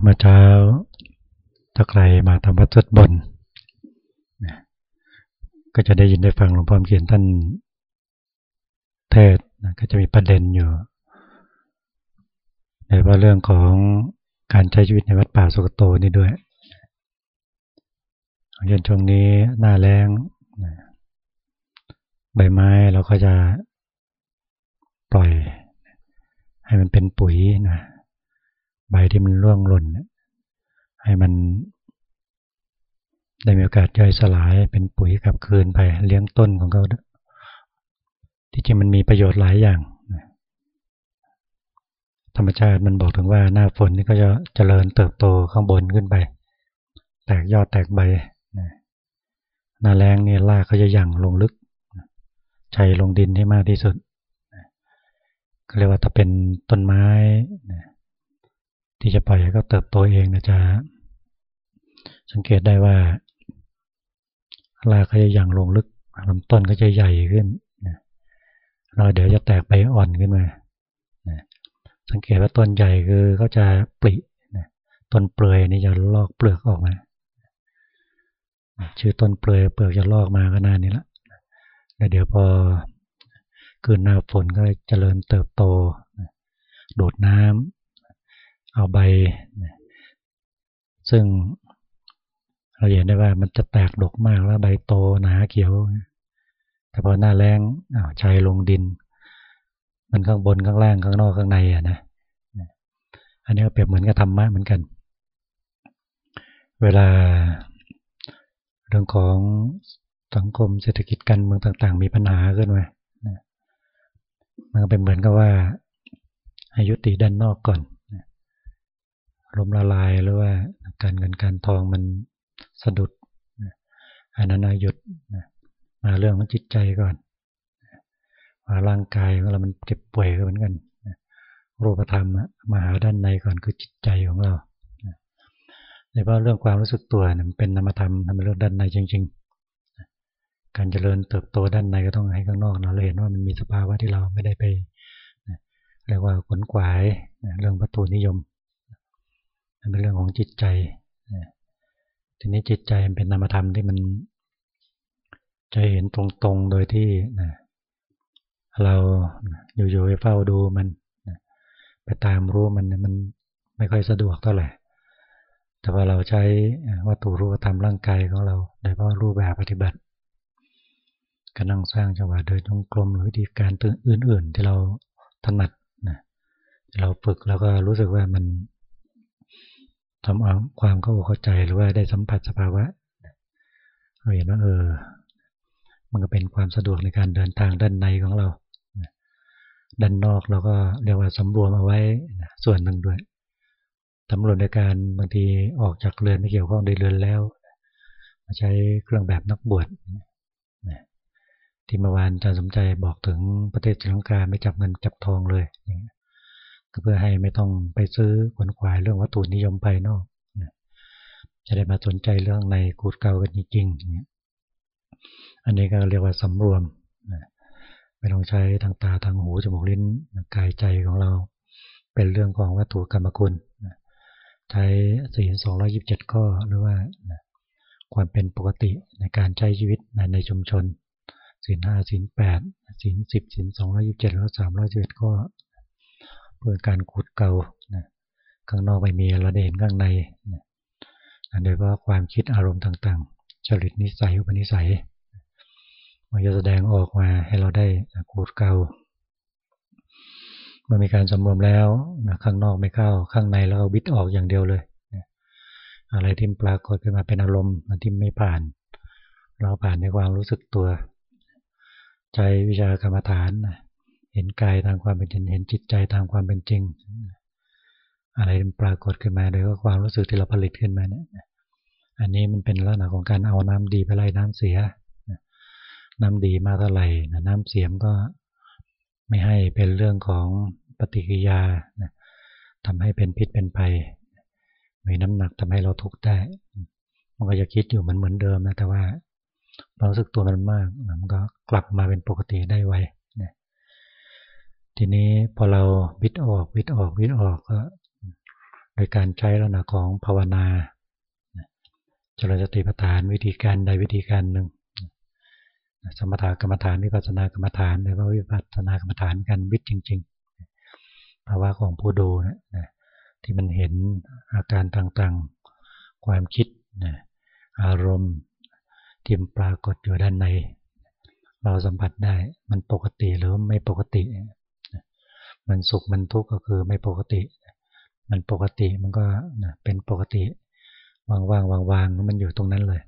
เมื่อเช้าถ้าใครมาทำวัดสดบนก็จะได้ยินได้ฟังหลวงพ่อเขียนท่านเทศก็จะมีประเด็นอยู่ในว่าเรื่องของการใช้ชีวิตในวัดป่าสุกโตนี่ด้วยเย็นช่วงนี้หน้าแรงใบไม้เราก็จะปล่อยให้มันเป็นปุ๋ยนะ ใบที่มันร่วงหล่นให้มัน ได้มีโอกาสย่อยสลายเป็นปุ๋ยกลับคืนไปเลี้ยงต้นของเขาที่จริงมันมีประโยชน์หลายอย่าง ธรรมชาติมันบอกถึงว่าหน้าฝนนี่ก็จะเจริญเติบโตข้างบนขึ้นไป แตกยอดแตกใบหน้าแรงเนี่ยรากก็จะยั่งลงลึกชัยลงดินให้มากที่สุดเรียกว่าถ้าเป็นต้นไม้ ที่จะปล่อยให้เขาเติบโตเองนะจ๊ะสังเกตได้ว่ารากก็จะยั่งลงลึกลำต้นก็จะใหญ่ขึ้นเราเดี๋ยวจะแตกใบอ่อนขึ้นมาสังเกตว่าต้นใหญ่คือเขาจะปลิต้นเปลือยนี่จะลอกเปลือกออกมา ชื่อต้นเปลือยเปลือกจะลอกมาก็นานนี้ละแล้วเดี๋ยวพอคืนหน้าฝนก็เจริญเติบโต โดดน้ำ เอาใบ ซึ่งเราเห็นได้ว่ามันจะแตกดกมากแล้วใบโตหนาเขียว แต่พอหน้าแรงอ่าชัยลงดิน มันข้างบนข้างล่างข้างนอกข้างในอะนะอันนี้ก็เปรียบเหมือนกับธรรมะเหมือนกัน เวลาเรื่องของสังคมเศรษฐกิจการเมืองต่าง ๆ มีปัญหาขึ้นมามันก็เป็นเหมือนกับว่าอายุติด้านนอกก่อน ลมละลายหรือว่าการเงินการทองมันสะดุดอันนั้นหยุดมาเรื่องของจิตใจก่อนว่าร่างกายของเรา มันเจ็บป่วยก็เหมือนกันรูปธรรมมาหาด้านในก่อนคือจิตใจของเราในเพราะเรื่องความรู้สึกตัวเนี่ยเป็นนามธรรมทำเป็นเรื่องด้านในจริง ๆ การเจริญเติบโตด้านในก็ต้องให้ข้างนอกเราเห็นว่ามันมีสภาวะที่เราไม่ได้ไปเรียกว่าขนขวายเรื่องประตูนิยม เป็นเรื่องของจิตใจทีนี้จิตใจมันเป็นนามธรรมที่มันจะเห็นตรงๆ โดยที่เราอยู่ๆไปเฝ้าดูมันไปตามรู้มันมันไม่ค่อยสะดวกเท่าไหร่ แต่ว่าเราใช้วัตถุรูปธรรมร่างกายของเราโดยเฉพาะรูปแบบปฏิบัติการนั่งสร้างจังหวะโดยจงกรมหรือวิธีการเตือื่น ๆ ที่เราถนัดนะเราฝึกแล้วก็รู้สึกว่ามัน ทำเอาความเข้าเข้าใจหรือว่าได้สัมผัสสภาวะเราเห็นว่าเออ มันก็เป็นความสะดวกในการเดินทางด้านในของเรา ด้านนอกเราก็เรียกว่าสำรวมเอาไว้ส่วนหนึ่งด้วยสำรวจในการบางทีออกจากเรือนไม่เกี่ยวข้องในเรือนแล้ว มาใช้เครื่องแบบนักบวชที่เมื่อวานอาจารย์สมใจบอกถึงประเทศศรีลังกาไม่จับเงินจับทองเลยก็เเพื่อให้ไม่ต้องไปซื้อขวนขวายเรื่องวัตถุนิยมภายนอกจะได้มาสนใจเรื่องในกูดเก่ากันจริงๆอันนี้ก็เรียกว่าสำรวมไม่ต้องใช้ทางตาทางหูจมูกลิ้นกายใจของเรา เป็นเรื่องของวัตถุกรรมคุณใช้สี่สองร้อยิบเจ็ดข้อหรือว่าความเป็นปกติในการใช้ชีวิตในชุมชนสินห้าสินแปดสินสิบสินสองร้อยิบเจ็ดแล้วสามร้อยสิบเอ็ดข้อ เพื่อการขุดเก่าข้างนอกไม่มีเราได้เห็นข้างในโดยเฉพาะความคิดอารมณ์ต่างๆ จริตนิสัยอุปนิสัย มันจะแสดงออกมาให้เราได้ขูดเกาเมื่อมีการสำรวมแล้วนะข้างนอกไม่เข้า ข้างในแล้ววิทออกอย่างเดียวเลยอะไรที่ปรากฏขึ้นมาเป็นอารมณ์ที่ไม่ผ่าน เราผ่านในความรู้สึกตัว ใจวิชากรรมฐาน เห็นกายทางความเป็นจริง เห็นจิตใจทางความเป็นจริง อะไรปรากฏขึ้นมาโดยว่าความรู้สึกที่เราผลิตขึ้นมาเนี่ยอันนี้มันเป็นลักษณะของการเอาน้ำดีไปไล่น้ำเสีย น้ำดีมากเท่าไหร่น้ำเสียมก็ไม่ให้เป็นเรื่องของปฏิกิริยาทำให้เป็นพิษเป็นภัยมีน้ำหนักทำให้เราทุกข์ได้ มันก็จะคิดอยู่มันเหมือนเดิมนะแต่ว่าเราสึกตัวมันมากมันก็กลับมาเป็นปกติได้ไว ทีนี้พอเราวิตออกวิตออกวิตออกก็โดยการใช้ลักษณะของภาวนาจริญสติปัฏฐานวิธีการใดวิธีการหนึ่ง สมถกรรมฐานวิปัสสนากรรมฐานหรือว่าวิปัสสนากรรมฐานกันวิทย์จริงๆภาวะของผู้ดูนะที่มันเห็นอาการต่างๆ ความคิดนะอารมณ์ที่ปรากฏอยู่ด้านใน เราสัมผัสได้มันปกติหรือไม่ปกติ มันสุขมันทุกข์ก็คือไม่ปกติ มันปกติมันก็เป็นปกติวางวางวางวางมันอยู่ตรงนั้นเลย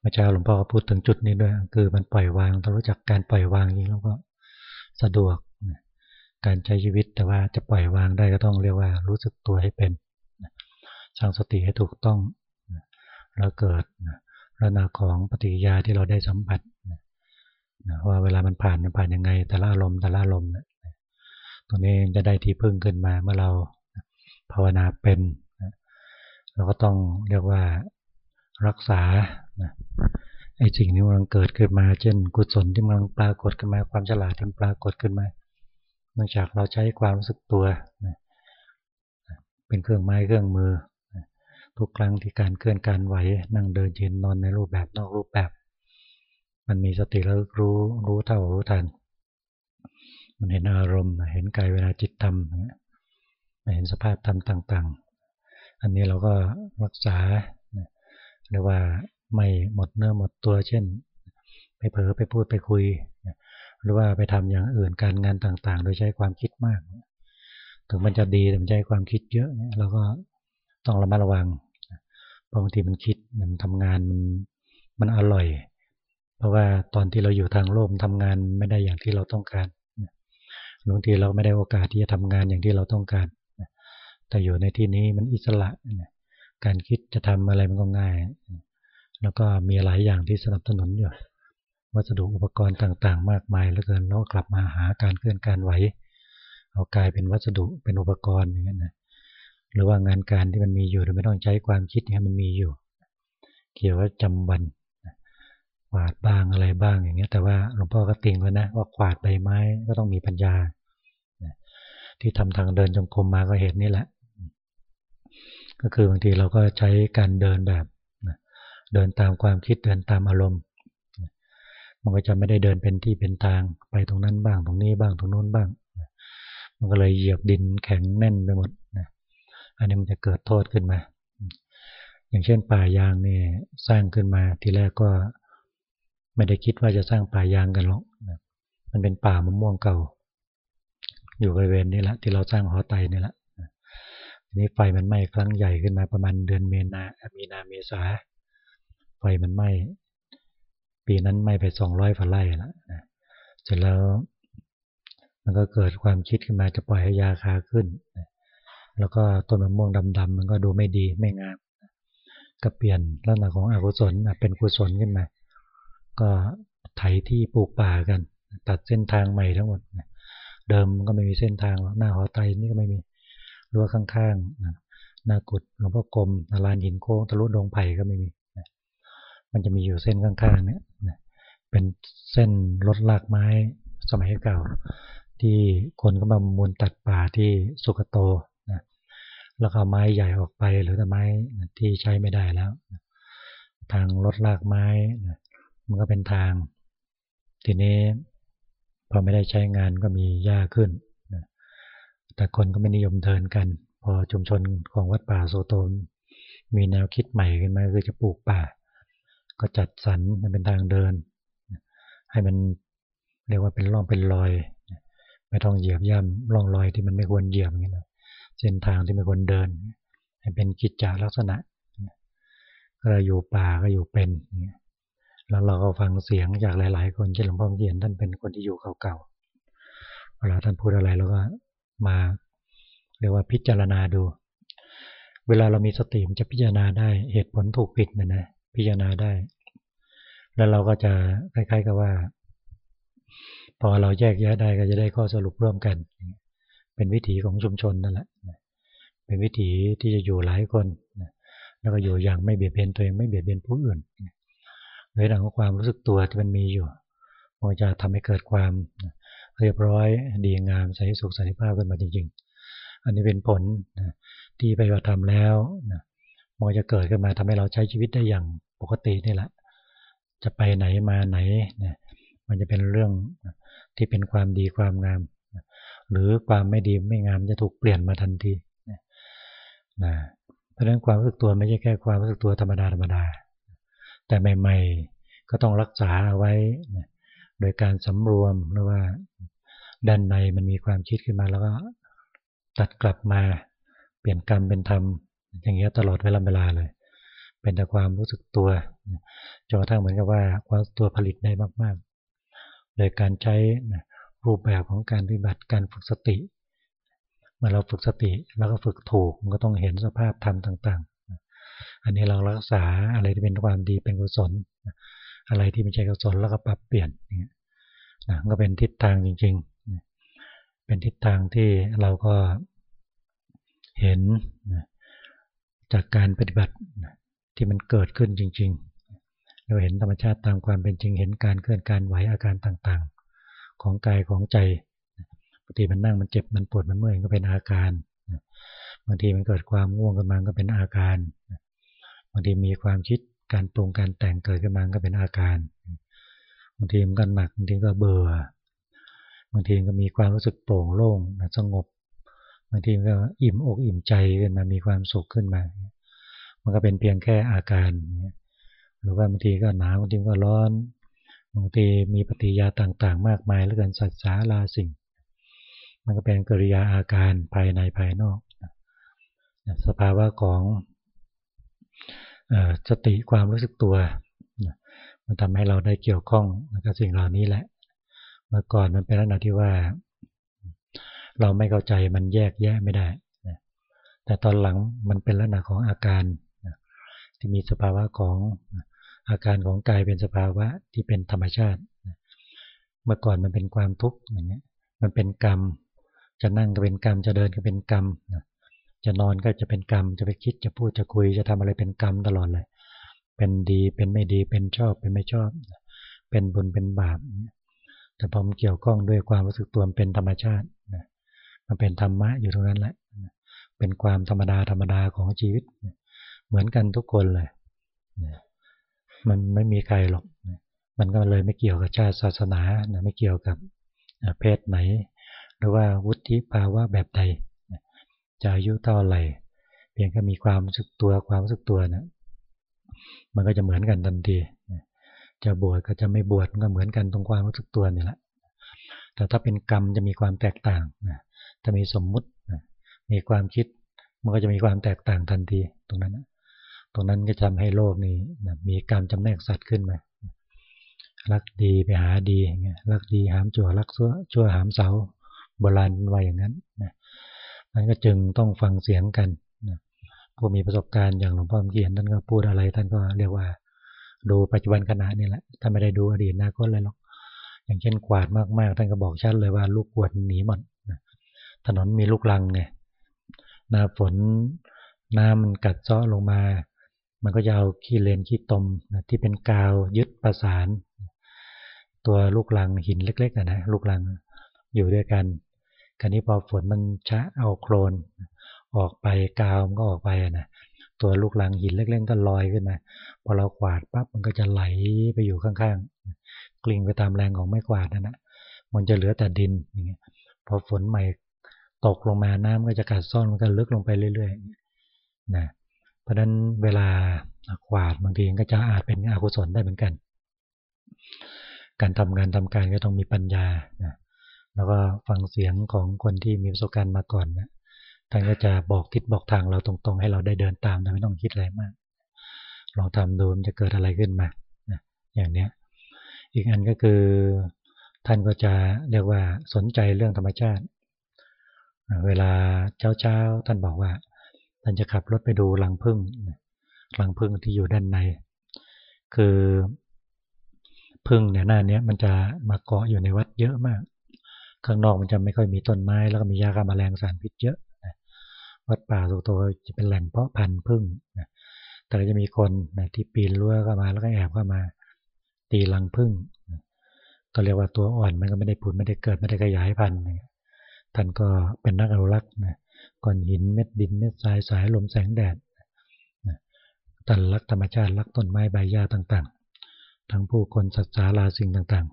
เมื่อเช้าหลวงพ่อก็พูดถึงจุดนี้ด้วย คือมันปล่อยวางต้องรู้จักการปล่อยวางนี้แล้วก็สะดวกการใช้ชีวิตแต่ว่าจะปล่อยวางได้ก็ต้องเรียกว่ารู้สึกตัวให้เป็นสร้างสติให้ถูกต้องแล้วเกิดระนาของปฏิกิยาที่เราได้สัมผัสว่าเวลามันผ่านมันผ่านยังไง แต่ละลมแต่ละลม ตรงนี้จะได้ที่พึ่งขึ้นมาเมื่อเราภาวนาเป็นเราก็ต้องเรียกว่ารักษาไอ้สิ่งนี้มันเกิดขึ้นมา เช่น กุศลที่มันปรากฏขึ้นมา ความฉลาดที่ปรากฏขึ้นมาเนื่องจากเราใช้ความรู้สึกตัวเป็นเครื่องไม้เครื่องมือทุกครั้งที่การเคลื่อนการไหวนั่งเดินยืนนอนในรูปแบบนอกรูปแบบ มันมีสติแล้วรู้รู้เท่ารู้ทัน มันเห็นอารมณ์ เห็นกายเวลาจิตทำเห็นสภาพธรรมต่างๆ อันนี้เราก็รักษาเรียกว่าไม่หมดเนื้อหมดตัว เช่น ไปเผลอไปพูดไปคุย หรือว่าไปทำอย่างอื่นการงานต่างๆ โดยใช้ความคิดมาก ถึงมันจะดีแต่มันใช้ความคิดเยอะเนี่ยเราก็ต้องระมัดระวังบางทีมันคิดมันทำงานมันมันอร่อย เพราะว่าตอนที่เราอยู่ทางโลกทำงานไม่ได้อย่างที่เราต้องการ บางทีเราไม่ได้โอกาสที่จะทำงานอย่างที่เราต้องการ แต่อยู่ในที่นี้มันอิสระ การคิดจะทำอะไรมันก็ง่าย แล้วก็มีหลายอย่างที่สนับสนุนอยู่ วัสดุอุปกรณ์ต่างๆ มากมายเหลือเกินแล้วกลับมาหาการเคลื่อนการไหว เอากายเป็นวัสดุเป็นอุปกรณ์อย่างนี้นะ หรือว่างานการที่มันมีอยู่โดยไม่ต้องใช้ความคิดให้มันมีอยู่ เกี่ยวกับจำวันกวาดบ้างอะไรบ้างอย่างเงี้ย แต่ว่าหลวงพ่อก็ติงไว้นะว่ากวาดใบไม้ก็ต้องมีปัญญา ที่ทำทางเดินจงกรมมาก็เห็นนี่แหละ ก็คือบางทีเราก็ใช้การเดินแบบเดินตามความคิดเดินตามอารมณ์ มันก็จะไม่ได้เดินเป็นที่เป็นทางไปตรงนั้นบ้างตรงนี้บ้างตรงโน้นบ้าง มันก็เลยเหยียบดินแข็งแน่นไปหมดนะอันนี้มันจะเกิดโทษขึ้นมา อย่างเช่นป่ายางนี่สร้างขึ้นมาทีแรกก็ไม่ได้คิดว่าจะสร้างป่ายางกันหรอกมันเป็นป่ามะม่วงเก่า อยู่บริเวณนี้แหละที่เราสร้างหอไตนี่แหละทีนี้ไฟมันไหม้ครั้งใหญ่ขึ้นมาประมาณเดือนเมนามีนาเมษาไฟมันไหม้ปีนั้นไหม้ไปสองร้อยฝ่าไร่แล้วเสร็จแล้วมันก็เกิดความคิดขึ้นมาจะปล่อยให้ยาคาขึ้น แล้วก็ต้นมะม่วงดำๆมันก็ดูไม่ดีไม่งาม ก็เปลี่ยนลักษณะของอกุศลเป็นกุศลขึ้นมา ก็ไถที่ปลูกป่ากัน ตัดเส้นทางใหม่ทั้งหมด เดิมก็ไม่มีเส้นทางหน้าหอไตนี่ก็ไม่มีรั้วข้างๆหน้ากุดหลวงพ่อกรมนาลานหินโค้งทะลุดงไผ่ก็ไม่มีมันจะมีอยู่เส้นข้างๆเนี่ยเป็นเส้นรถลากไม้สมัยเก่า ที่คนก็มามูลตัดป่าที่สุกโตแล้วก็ไม้ใหญ่ออกไปหรือแต่ไม้ที่ใช้ไม่ได้แล้ว ทางรถลากไม้มันก็เป็นทาง ทีนี้ พอไม่ได้ใช้งานก็มีหญ้าขึ้นแต่คนก็ไม่นิยมเดินกัน พอชุมชนของวัดป่าโซโตนมีแนวคิดใหม่ขึ้นมาคือจะปลูกป่า ก็จัดสรรมันเป็นทางเดิน ให้มันเรียกว่าเป็นร่องเป็นรอย ไม่ต้องเหยียบย่ำร่องรอยที่มันไม่ควรเหยียบอย่างนี้นะเส้นทางที่เป็นคนเดิน ให้เป็นกิจจาลักษณะก็อยู่ป่าก็อยู่เป็น แล้วเราก็ฟังเสียงจากหลาย ๆ คนเช่นหลวงพ่อเขียนท่านเป็นคนที่อยู่เก่าๆเวลาท่านพูดอะไรเราก็มาเรียกว่าพิจารณาดู เวลาเรามีสติมันจะพิจารณาได้เหตุผลถูกผิดนะนะพิจารณาได้ แล้วเราก็จะคล้ายๆกับว่า พอเราแยกแยะได้ก็จะได้ข้อสรุปร่วมกัน เป็นวิถีของชุมชนนั่นแหละเป็นวิถีที่จะอยู่หลายคน แล้วก็อยู่อย่างไม่เบียดเบียนตัวเองไม่เบียดเบียนผู้อื่น ในเรื่องของความรู้สึกตัวที่มันมีอยู่มันจะทำให้เกิดความเรียบร้อยดีงามใสสุขสันติภาพขึ้นมาจริงๆ อันนี้เป็นผลนะที่ไปว่าทำแล้วนะมันจะเกิดขึ้นมาทำให้เราใช้ชีวิตได้อย่างปกตินี่แหละ จะไปไหนมาไหนนะมันจะเป็นเรื่องที่เป็นความดีความงาม หรือความไม่ดีไม่งามจะถูกเปลี่ยนมาทันทีนะเพราะฉะนั้นความรู้สึกตัวไม่ใช่แค่ความรู้สึกตัวธรรมดาธรรมดา แต่ใหม่ ๆ ก็ต้องรักษาเอาไว้นะโดยการสำรวมหรือว่าด้านในมันมีความคิดขึ้นมาแล้วก็ตัดกลับมาเปลี่ยนกรรมเป็นธรรม อย่างเงี้ยตลอดเวลาเวลาเลย เป็นแต่ความรู้สึกตัวจนกระทั่งเหมือนกับว่าความตัวผลิตได้มากๆ โดยการใช้รูปแบบของการปฏิบัติการฝึกสติเมื่อเราฝึกสติแล้วก็ฝึกถูกมันก็ต้องเห็นสภาพธรรมต่างๆ อันนี้เรารักษาอะไรที่เป็นความดีเป็นกุศล อะไรที่ไม่ใช่กุศลแล้วก็ปรับเปลี่ยนนี่นะก็เป็นทิศทางจริงๆ เป็นทิศทางที่เราก็เห็นจากการปฏิบัติที่มันเกิดขึ้นจริง ๆ เราเห็นธรรมชาติตามความเป็นจริง เห็นการเคลื่อนการไหวอาการต่างๆ ของกายของใจบางทีมันนั่งมันเจ็บมันปวดมันเมื่อยก็เป็นอาการบางทีมันเกิดความง่วงขึ้นมาก็เป็นอาการางทีมีความคิดการปรุงการแต่งเกิดขึ้นมาก็เป็นอาการบางทีมันก็หนักบางทีก็เบื่อบางทีก็มีความรู้สึกโปร่งโล่งสงบบางทีก็อิ่มอกอิ่มใจขึ้นมามีความสุขขึ้นมา มันก็เป็นเพียงแค่อาการหรือว่าบางทีก็หนาวบางทีก็ร้อนบางทีมีปฏิยาต่างๆ มากมายแล้วกันสัตว์สาลาสิ่ง มันก็เป็นกริยาอาการภายในภายนอก สภาวะของ สติความรู้สึกตัวมันทำให้เราได้เกี่ยวข้องกับสิ่งเหล่านี้แหละ เมื่อก่อนมันเป็นลักษณะที่ว่า เราไม่เข้าใจมันแยกแยะไม่ได้แต่ตอนหลังมันเป็นลักษณะของอาการที่มีสภาวะของอาการของกายเป็นสภาวะที่เป็นธรรมชาติ เมื่อก่อนมันเป็นความทุกข์อย่างเงี้ย มันเป็นกรรม จะนั่งก็เป็นกรรม จะเดินก็เป็นกรรม จะนอนก็จะเป็นกรรม จะไปคิดจะพูดจะคุยจะทำอะไรเป็นกรรมตลอดเลย เป็นดีเป็นไม่ดีเป็นชอบเป็นไม่ชอบ เป็นบุญเป็นบาป แต่พอมันเกี่ยวข้องด้วยความรู้สึกตัวเป็นธรรมชาติมันเป็นธรรมะอยู่ตรงนั้นแหละ เป็นความธรรมดาธรรมดาของชีวิต เหมือนกันทุกคนเลย มันไม่มีใครหรอก มันก็เลยไม่เกี่ยวกับชาติศาสนา ไม่เกี่ยวกับเพศไหน หรือว่าวุฒิภาวะแบบใด จะอายุเท่าไหร่ เพียงแค่มีความรู้สึกตัวความรู้สึกตัวนะมันก็จะเหมือนกันทันทีจะบวชก็จะไม่บวชก็เหมือนกันตรงความรู้สึกตัวนี่แหละแต่ถ้าเป็นกรรมจะมีความแตกต่างนะถ้ามีสมมุตินะมีความคิดมันก็จะมีความแตกต่างทันทีตรงนั้นนะตรงนั้นก็ทำให้โลกนี้นะมีกรรมจำแนกสัตว์ขึ้นมารักดีไปหาดีอย่างเงี้ยรักดีหามจั่วรักชั่วชั่วหามเสาโบราณไว้อย่างนั้นนะ มันก็จึงต้องฟังเสียงกันผู้มีประสบการณ์อย่างหลวงพ่อเขียนท่านก็พูดอะไรท่านก็เรียกว่า ดูปัจจุบันขณะนี่แหละท่านไม่ได้ดูอดีตนะก็เลยหรอกอย่างเช่นกวาดมากๆท่านก็บอกชัดเลยว่าลูกกวดหนีหมดถนนมีลูกลังไงหน้าฝนน้ำมันกัดเซาะลงมา มันก็จะเอาขี้เลนขี้ตมที่เป็นกาวยึดประสาน ตัวลูกลังหินเล็กๆนะลูกลังอยู่ด้วยกัน คราวนี้พอฝนมันชะเอาโครน ออกไปกาวมันก็ออกไปนะตัวลูกหลังหินเล็กๆก็ลอยขึ้นมาพอเรากวาดปั๊บมันก็จะไหลไปอยู่ข้างๆกลิ้งไปตามแรงของไม้กวาดนั่นนะมันจะเหลือแต่ดินอย่างเงี้ยพอฝนใหม่ตกลงมาน้ำก็จะกัดซ่อนมันก็ลึกลงไปเรื่อยๆนะเพราะฉะนั้นเวลากวาดบางทีก็จะอาจเป็นอกุศลได้เหมือนกัน การทำงานทำการก็ต้องมีปัญญานะ แล้วก็ฟังเสียงของคนที่มีประสบการณ์มาก่อนนะท่านก็จะบอกทิศบอกทางเราตรงๆ ให้เราได้เดินตามไม่ต้องคิดอะไรมาก ลองทำดูมันจะเกิดอะไรขึ้นมาอย่างเนี้ย อีกอันก็คือท่านก็จะเรียกว่าสนใจเรื่องธรรมชาติ เวลาเช้าๆท่านบอกว่า ท่านจะขับรถไปดูรังพึ่งรังพึ่งที่อยู่ด้านใน คือพึ่งเนี่ยหน้านี้มันจะมาเกาะอยู่ในวัดเยอะมาก ข้างนอกมันจะไม่ค่อยมีต้นไม้แล้วก็มียาฆ่าแมลงสารพิษเยอะวัดป่าสุโตจะเป็นแหล่งเพาะพันธุ์พึ่งนะแต่จะมีคนนะที่ปีนรั้วเข้ามาแล้วก็แอบเข้ามาตีรังพึ่งนะก็เรียกว่าตัวอ่อนมันก็ไม่ได้ผุดไม่ได้เกิดไม่ได้ขยายพันธุ์นะท่านก็เป็นนักอนุรักษ์นะก้อนหินเม็ดดินเม็ดทรายสายลมแสงแดดท่านรักธรรมชาติรักต้นไม้ใบหญ้าต่างๆ ทั้งผู้คนสัตว์สาราสิ่งต่าง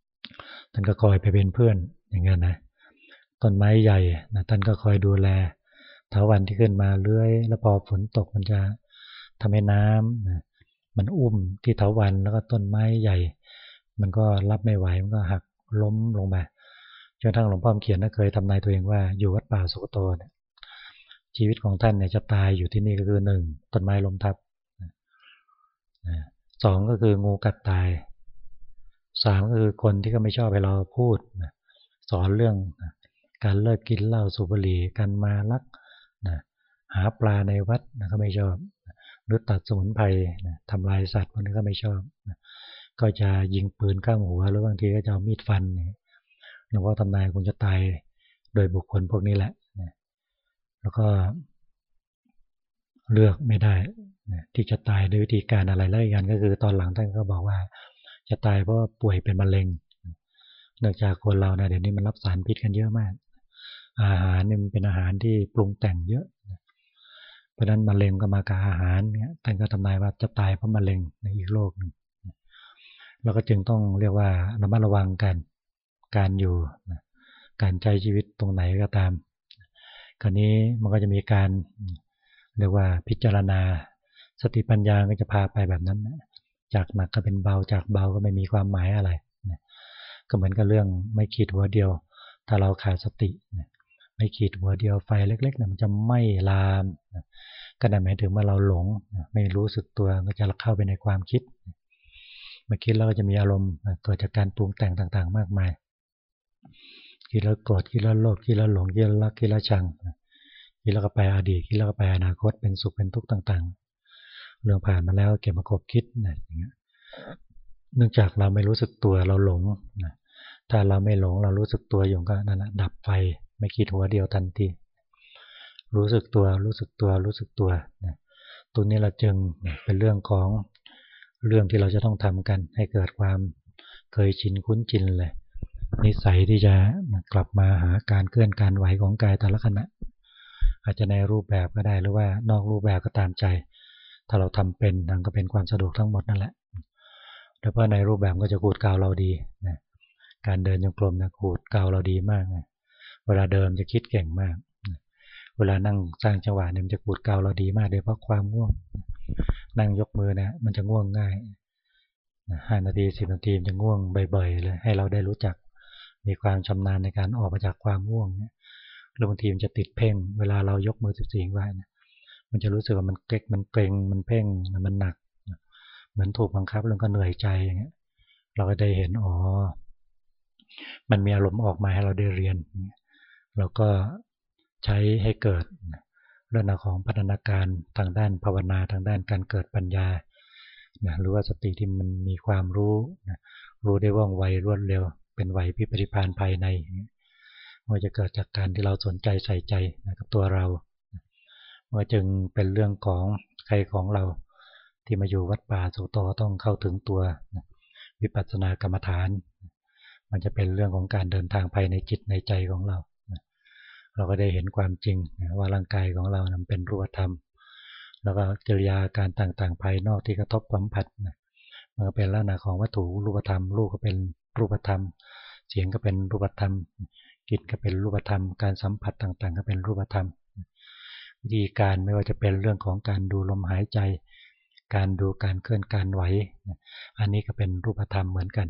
ๆ ท่านก็คอยไปเป็นเพื่อน อย่างเงี้ยนะต้นไม้ใหญ่นะท่านก็คอยดูแลเถาวันที่ขึ้นมาเลื้อย แล้วพอฝนตกมันจะทำให้น้ำนะมันอุ้มที่เถาวันแล้วก็ต้นไม้ใหญ่ มันก็รับไม่ไหวมันก็หักล้มลงมาจนทั้งหลวงพ่อเขียนนะเคยทำนายตัวเองว่าอยู่วัดป่าสุกโตเนี่ยชีวิตของท่านเนี่ยจะตายอยู่ที่นี่ก็คือหนึ่งต้นไม้ล้มทับสองก็คืองูกัดตายสามก็คือคนที่ก็ไม่ชอบให้เราพูด สอนเรื่องการเลิกกินเหล้าสูบบุหรี่การมาลักหาปลาในวัดนะก็ไม่ชอบหรือตัดสมุนไพรทำลายสัตว์พวกนี้ก็ไม่ชอบก็จะยิงปืนข้างหัวหรือบางทีก็จะเอามีดฟันหลวงพ่อทำนายคุณจะตายโดยบุคคลพวกนี้แหละแล้วก็เลือกไม่ได้ที่จะตายด้วยวิธีการอะไรแล้วอีกอย่างก็คือตอนหลังท่านก็บอกว่า จะตายเพราะป่วยเป็นมะเร็ง เนื่องจากคนเราเนี่ยเดี๋ยวนี้มันรับสารพิษกันเยอะมาก อาหารเนี่ยมันเป็นอาหารที่ปรุงแต่งเยอะ เพราะนั้นมะเร็งก็มากับอาหารเนี่ยท่านก็ทำนายว่าจะตายเพราะมะเร็งในอีกโลกหนึ่งเราก็จึงต้องเรียกว่าระมัดระวังกันการอยู่ การใช้ชีวิตตรงไหนก็ตาม คราวนี้มันก็จะมีการเรียกว่าพิจารณา สติปัญญาก็จะพาไปแบบนั้น จากหนักก็เป็นเบาจากเบาก็ไม่มีความหมายอะไร ก็เหมือนกับเรื่องไม่ขีดหัวเดียว ถ้าเราขาดสติไม่ขีดหัวเดียวไฟเล็กๆเนี่ยมันจะไม่ลามก็นั่นหมายถึงว่าเราหลงไม่รู้สึกตัวก็จะเข้าไปในความคิดมื่อคิดแล้วก็จะมีอารมณ์เกิดจากการปรุงแต่งต่างๆ มากมายคิดแล้วโกรธคิดแล้วโลภคิดแล้วหลงคิดแล้วรักคิดแล้วชังคิดแล้วก็ไปอดีตคิดแล้วก็ไปอนาคตเป็นสุขเป็นทุกข์ต่าง ๆ เรื่องผ่านมาแล้วเก็บมาคบคิดนะอย่างเงี้ย เนื่องจากเราไม่รู้สึกตัวเราหลงนะถ้าเราไม่หลงเรารู้สึกตัวอยู่ก็นั่นแหะดับไฟไม่คิดหัวเดียวทันทีรู้สึกตัวรู้สึกตัวรู้สึกตัวนะตัวนี้เราจึงเป็นเรื่องของเรื่องที่เราจะต้องทำกัน ให้เกิดความเคยชินคุ้นชินเลย นิสัยที่จะกลับมาหาการเคลื่อนการไหวของกายแต่ละขณะ อาจจะในรูปแบบก็ได้หรือว่านอกรูปแบบก็ตามใจ ถ้าเราทำเป็นนั่นก็เป็นความสะดวกทั้งหมดนั่นแหละ แล้วก็ในรูปแบบก็จะขูดกาวเราดีนะการเดินยังกลมนะขูดกาวเราดีมากนะเวลาเดินจะคิดเก่งมากเวลานั่งสร้างจังหวะเนี่ยมันจะขูดกาวเราดีมากโดยเพราะความง่วง นั่งยกมือนะมันจะง่วงง่ายห้านาทีสิบนาทีจะง่วงบ่อยๆเลยให้เราได้รู้จักมีความชำนาญในการออกมาจากความง่วงเนี่ยหรือบางทีมันจะติดเพ่ง เวลาเรายกมือสิบสี่ไว้นะมันจะรู้สึกว่ามันเกร็กมันเกรงมันเพ่งมันหนัก เหมือนถูกบังคับแล้วก็เหนื่อยใจอย่างเงี้ย เราก็ได้เห็นอ๋อมันมีอารมณ์ออกมาให้เราได้เรียนเราก็ใช้ให้เกิดเรื่องของพัฒนาการทางด้านภาวนาทางด้านการเกิดปัญญานะหรือว่าสติที่มันมีความรู้นะรู้ได้ว่องไวรวดเร็ว เป็นไหวพิปฏิพานภายในมันจะเกิดจากการที่เราสนใจใส่ใจนะกับตัวเราว่าจึงเป็นเรื่องของใครของเรา ที่มาอยู่วัดป่าสุโตต้องเข้าถึงตัววิปัสสนากรรมฐาน มันจะเป็นเรื่องของการเดินทางภายในจิตในใจของเรา เราก็ได้เห็นความจริงว่าร่างกายของเรานั้นเป็นรูปธรรม แล้วก็กิริยาการต่างๆ ภายนอกที่กระทบสัมผัสมันก็เป็นลักษณะของวัตถุรูปธรรม รูปก็เป็นรูปธรรม เสียงก็เป็นรูปธรรมกลิ่นก็เป็นรูปธรรม การสัมผัสต่างๆ ก็เป็นรูปธรรม วิธีการไม่ว่าจะเป็นเรื่องของการดูลมหายใจ การดูการเคลื่อนการไหว อันนี้ก็เป็นรูปธรรมเหมือนกัน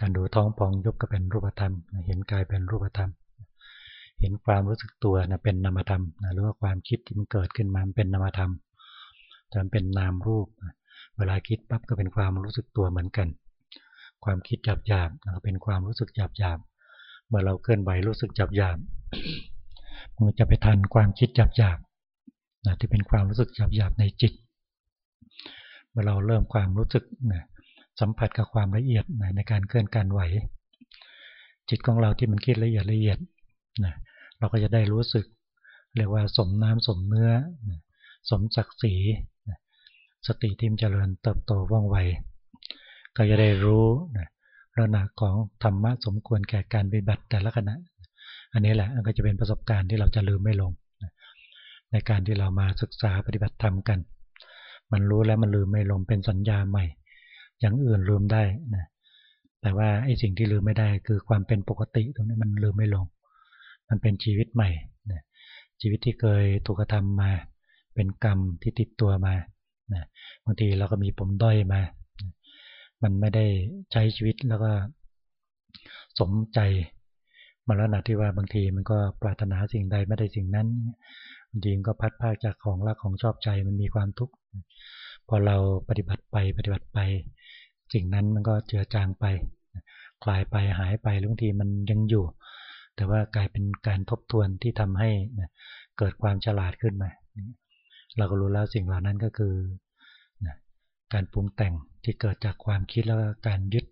การดูท้องพองยุบก็เป็นรูปธรรม เห็นกายเป็นรูปธรรม เห็นความรู้สึกตัวนะเป็นนามธรรมนะหรือว่าความคิดที่มันเกิดขึ้นมาเป็นนามธรรมแต่มันเป็นนามรูป เวลาคิดปั๊บก็เป็นความรู้สึกตัวเหมือนกัน ความคิดหยาบหยาบเป็นความรู้สึกหยาบหยาบเมื่อเราเคลื่อนไหวรู้สึกหยาบหยาบมันจะไปทันความคิดหยาบหยาบ นะที่เป็นความรู้สึกหยาบหยาบในจิต เมื่อเราเริ่มความรู้สึกนะสัมผัสกับความละเอียดนะในการเคลื่อนการไหว จิตของเราที่มันคิดละเอียดละเอียดนะเราก็จะได้รู้สึก เรียกว่าสมน้ำสมเนื้อ สมศักดิ์ศรีสติที่มเจริญเติบโตว่องไวก็จะได้รู้ลักษณะของธรรมะสมควรแก่การปฏิบัติแต่ละขณะ อันนี้แหละก็จะเป็นประสบการณ์ที่เราจะลืมไม่ลง ในการที่เรามาศึกษาปฏิบัติธรรมกัน มันรู้แล้วมันลืมไม่ลงเป็นสัญญาใหม่ อย่างอื่นลืมได้นะแต่ว่าไอ้สิ่งที่ลืมไม่ได้คือความเป็นปกติตรงนี้มันลืมไม่ลง มันเป็นชีวิตใหม่นะชีวิตที่เคยถูกกระทำมา เป็นกรรมที่ติดตัวมานะบางทีเราก็มีปมด้อยมา มันไม่ได้ใช้ชีวิตแล้วก็สมใจมาแล้วนะที่ว่าบางทีมันก็ปรารถนาสิ่งใดไม่ได้สิ่งนั้น บางก็พัดพาจากของรักของชอบใจมันมีความทุกข์พอเราปฏิบัติไปปฏิบัติไปสิ่งนั้นมันก็เจือจางไป คลายไปหายไปบางทีมันยังอยู่ แต่ว่ากลายเป็นการทบทวนที่ทำให้เกิดความฉลาดขึ้นมา เราก็รู้แล้วสิ่งเหล่านั้นก็คือการปรุงแต่งที่เกิดจากความคิดแล้วก็การยึด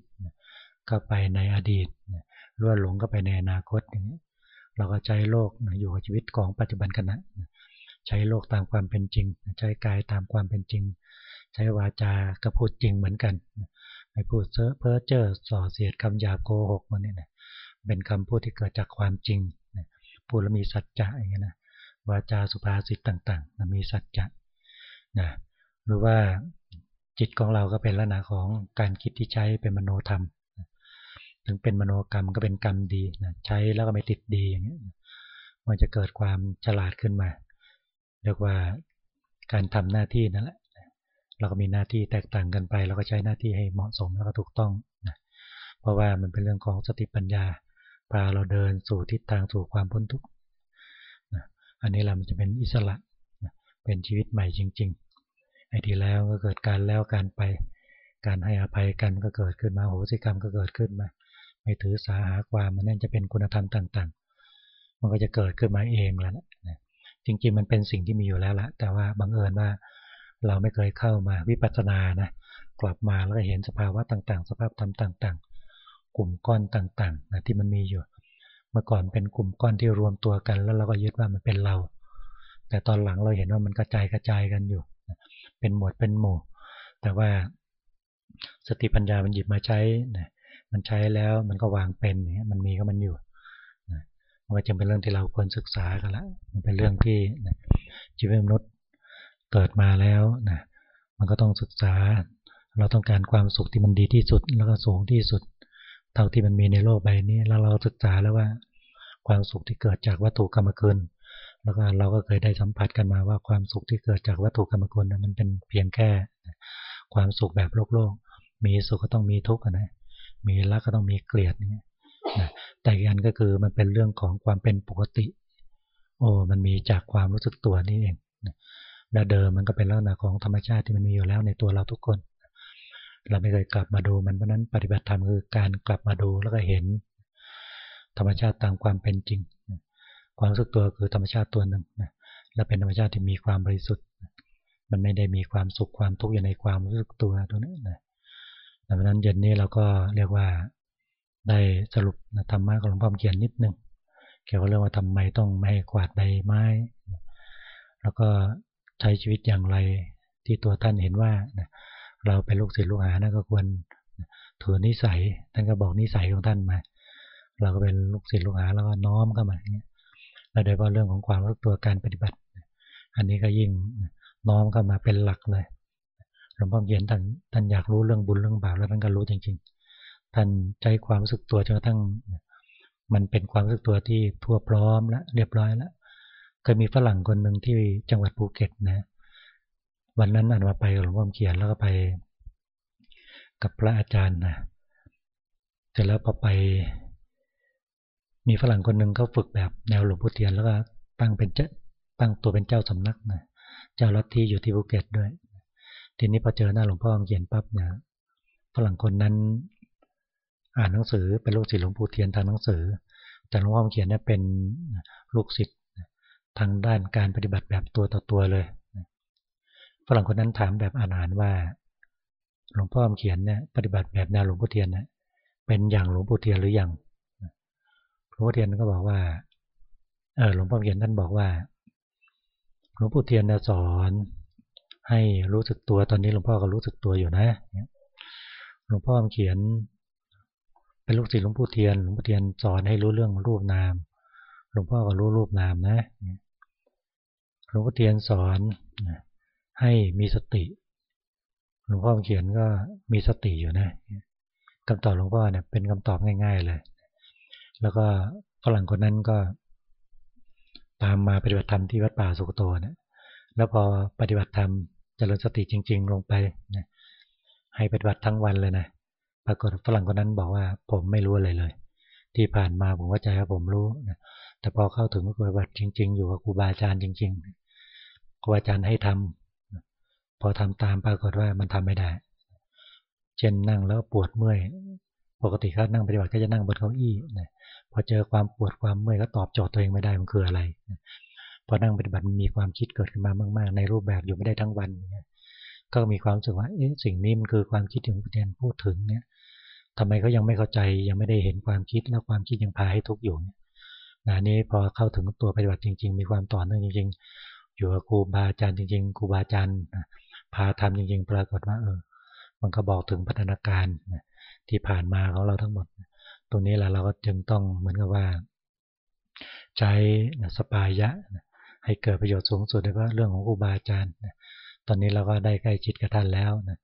เข้าไปในอดีตรั่วหลงเข้าไปในอนาคตอย่างนี้เราก็ใช้โลกอยู่กับชีวิตของปัจจุบันขณะ ใช้โลกตามความเป็นจริง ใช้กายตามความเป็นจริง ใช้วาจาก็พูดจริงเหมือนกันไม่พูดเพ้อเจ้อส่อเสียดคำหยาบโกหกมันนี่นะเป็นคำพูดที่เกิดจากความจริงพูดแล้วมีสัจจะอย่างนี้นะวาจาสุภาษิตต่างๆมีสัจจะนะหรือว่าจิตของเราก็เป็นลักษณะของการคิดที่ใช้เป็นมโนธรรม ถึงเป็นมโนกรรมก็เป็นกรรมดีนะใช้แล้วก็ไม่ติดดีอย่างนี้มันจะเกิดความฉลาดขึ้นมา เรียกว่าการทำหน้าที่นั่นแหละเราก็มีหน้าที่แตกต่างกันไป เราก็ใช้หน้าที่ให้เหมาะสมแล้วก็ถูกต้องนะเพราะว่ามันเป็นเรื่องของสติปัญญาพาเราเดินสู่ทิศทางสู่ความพ้นทุกข์นะอันนี้เรามันจะเป็นอิสระนะเป็นชีวิตใหม่จริง ๆ ไอ้ที่แล้วก็เกิดการแล้วการไป การให้อภัยกันก็เกิดขึ้นมาโหสิกรรมก็เกิดขึ้นมา ไม่ถือสาหาความมันนั่นจะเป็นคุณธรรมต่าง ๆ มันก็จะเกิดขึ้นมาเองแล้วนะ จริงๆมันเป็นสิ่งที่มีอยู่แล้วละแต่ว่าบังเอิญว่าเราไม่เคยเข้ามาวิปัสสนานะกลับมาแล้วก็เห็นสภาวะต่างๆ สภาพธรรมต่างๆ กลุ่มก้อนต่างๆนะที่มันมีอยู่ เมื่อก่อนเป็นกลุ่มก้อนที่รวมตัวกัน แล้วเราก็ยึดว่ามันเป็นเรา แต่ตอนหลังเราเห็นว่ามันกระจายกระจายกันอยู่ เป็นหมวดเป็นหมู่ แต่ว่าสติปัญญามันหยิบมาใช้นะมันใช้แล้วมันก็วางเป็นมันมีก็มันอยู่ันก็จะเป็นเรื่องที่เราควรศึกษากันละมันเป็นเรื่องที่นะชีวิตมนุษย์เกิดมาแล้วนะมันก็ต้องศึกษา เราต้องการความสุขที่มันดีที่สุด แล้วก็สูงที่สุด เท่าที่มันมีในโลกใบนี้ แล้วเราศึกษาแล้วว่า ความสุขที่เกิดจากวัตถุกรรมคุณแล้วก็เราก็เคยได้สัมผัสกันมาว่าความสุขที่เกิดจากวัตถุกรรมคุณนะมันเป็นเพียงแค่ ความสุขแบบโลกโลกมีสุขก็ต้องมีทุกข์นะมีรักก็ต้องมีเกลียดเนี่นะ แต่อีกอันก็คือมันเป็นเรื่องของความเป็นปกติ โอ้มันมีจากความรู้สึกตัวนี่เองและเดิมมันก็เป็นลักษณะของธรรมชาติที่มันมีอยู่แล้วในตัวเราทุกคน เราไม่เคยกลับมาดูมันเพราะนั้นปฏิบัติธรรมคือการกลับมาดูแล้วก็เห็น ธรรมชาติตามความเป็นจริง ความรู้สึกตัวคือธรรมชาติตัวหนึ่งนะและเป็นธรรมชาติที่มีความบริสุทธิ์ มันไม่ได้มีความสุขความทุกข์อยู่ในความรู้สึกตัวตัวนี้นะดังนั้นเย็นนี้เราก็เรียกว่า ได้สรุปนะธรรมะของหลวงพ่อเขียนนิดนึงเกี่ยวกับเรื่องว่าทำไมต้องไม่กวาดใบไม้ แล้วก็ใช้ชีวิตอย่างไรที่ตัวท่านเห็นว่าเราเป็นลูกศิษย์ลูกหานะก็ควรถือนิสัยท่านก็บอกนิสัยของท่านมา เราก็เป็นลูกศิษย์ลูกหาแล้วก็น้อมเข้ามาอย่างเงี้ยและโดยเฉพาะเรื่องของความรู้ตัวการปฏิบัติ อันนี้ก็ยิ่งน้อมเข้ามาเป็นหลักเลยหลวงพ่อเขียนท่านท่านอยากรู้เรื่องบุญเรื่องบาปแล้วท่านก็รู้จริง ๆ ท่านใจความรู้สึกตัวจนกระทั่งมันเป็นความรู้สึกตัวที่ทั่วพร้อมและเรียบร้อยแล้วเคยมีฝรั่งคนหนึ่งที่จังหวัดภูเก็ตนะ วันนั้นอ่านมาไปหลวงพ่อเขียนแล้วก็ไป กับพระอาจารย์นะเสร็จแล้วพอไป มีฝรั่งคนหนึ่งเขาฝึกแบบแนวหลวงพ่อเทียนแล้วก็ตั้งเป็นเจ้าตั้งตัวเป็นเจ้าสำนักนะเจ้าลัทธิอยู่ที่ภูเก็ตด้วย ทีนี้พอเจอหน้าหลวงพ่อเขียนปั๊บเนี่ยฝรั่งคนนั้น อ่านหนังสือเป็นลูกศิษย์หลวงปู่เทียนทางหนังสือ แต่หลวงพ่อเขียนเนี่ยเป็นลูกศิษย์ทางด้านการปฏิบัติแบบตัวต่อตัวเลยฝรั่งคนนั้นถามแบบอ่านว่าหลวงพ่อเขียนเนี่ยปฏิบัติแบบแนวหลวงพ่อเทียนเนี่ยเป็นอย่างหลวงปู่เทียนหรือยังหลวงพ่อเทียนก็บอกว่าเออหลวงพ่อเทียนท่านบอกว่า หลวงพ่อเทียนสอนให้รู้สึกตัวตอนนี้หลวงพ่อก็รู้สึกตัวอยู่นะหลวงพ่อเขียน เป็นลูกศิษย์หลวงพ่อเทียนหลวงพ่อเทียนสอนให้รู้เรื่องรูปนาม หลวงพ่อก็รู้รูปนามนะหลวงพ่อเทียนสอนให้มีสติ หลวงพ่อเขียนก็มีสติอยู่นะคำตอบหลวงพ่อเนี่ยเป็นคำตอบง่าย ๆเลย แล้วก็ฝรั่งคนนั้นก็ ตามมาปฏิบัติธรรมที่วัดป่าสุกโตเนี่ย แล้วพอปฏิบัติธรรมเจริญสติจริง ๆ ลงไปนะให้ปฏิบัติทั้งวันเลยนะ รากฏฝรั่งคนนั้นบอกว่าผมไม่รู้อะไรเลย ที่ผ่านมาผมว่าใจว่าผมรู้นะแต่พอเข้าถึงปฏิบัติจริง ๆ อยู่กับครูบาอาจารย์จริงๆครูบาอาจารย์ให้ทำพอทำตามปรากฏว่ามันทำไม่ได้ เช่นนั่งแล้วปวดเมื่อย ปกติเขานั่งปฏิบัติก็จะนั่งบนเก้าอี้นะพอเจอความปวดความเมื่อยก็ตอบโจทย์ตัวเองไม่ได้มันคืออะไรพอนั่งปฏิบัติมีความคิดเกิดขึ้นมามาก ๆ ในรูปแบบอยู่ไม่ได้ทั้งวัน ก็มีความรู้สึกว่าเอ๊ะสิ่งนี้มันคือความคิดที่คุณเทียนพูดถึงเนี่ย ทำไมเขายังไม่เข้าใจยังไม่ได้เห็นความคิดแล้วความคิดยังพาให้ทุกข์อยู่เนี่ยนะนี้พอเข้าถึงตัวปฏิบัติจริง ๆ มีความต่อเนื่องจริง ๆ อยู่กับครูบาอาจารย์จริง ๆครูบาอาจารย์พาทำจริง ๆ ปรากฏว่าเออ มันก็บอกถึงพัฒนาการที่ผ่านมาของเราทั้งหมด ตรงนี้แหละเราก็จึงต้องเหมือนกับว่า ใช้สปายะ ให้เกิดประโยชน์สูงสุดโดยเฉพาะเรื่องของครูบาอาจารย์ตอนนี้เราก็ได้ใกล้ชิดกับท่านแล้วนะ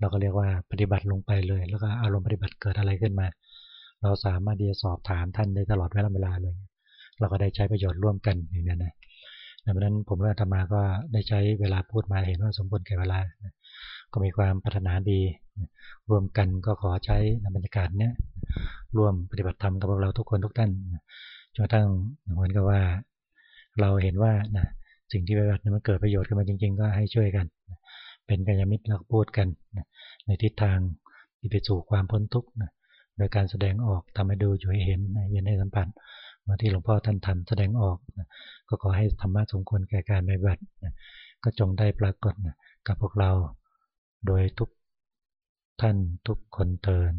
เราก็เรียกว่าปฏิบัติลงไปเลย แล้วก็อารมณ์ปฏิบัติเกิดอะไรขึ้นมา เราสามารถที่จะสอบถามท่านได้ตลอดเวลาเวลาเลย เราก็ได้ใช้ประโยชน์ร่วมกันอย่างนี้นะดังนั้นผมและธรรมาก็ได้ใช้เวลาพูดมาเห็นว่าสมบูรณ์แก่เวลา ก็มีความพัฒนาดีรวมกันก็ขอใช้บรรยากาศเนี้ยร่วมปฏิบัติธรรมกับพวกเราทุกคนทุกท่านจนกระทั่งเหมือนกับว่า เราเห็นว่านะสิ่งที่ปฏิบัติมันเกิดประโยชน์ขึ้นมาจริง ๆ ก็ให้ช่วยกัน เป็นกัญมิตรแล้วพูดกันในทิศทางที่ไปสู่ความพ้นทุกข์โดยการแสดงออกทำให้ดูอยู่ให้เห็นยันให้สัมผัสเมื่อที่หลวงพ่อท่านทำแสดงออกก็ขอให้ธรรมะสมควรแก่การปฏิบัติก็จงได้ปรากฏกับพวกเราโดยทุกท่านทุกคนเทิน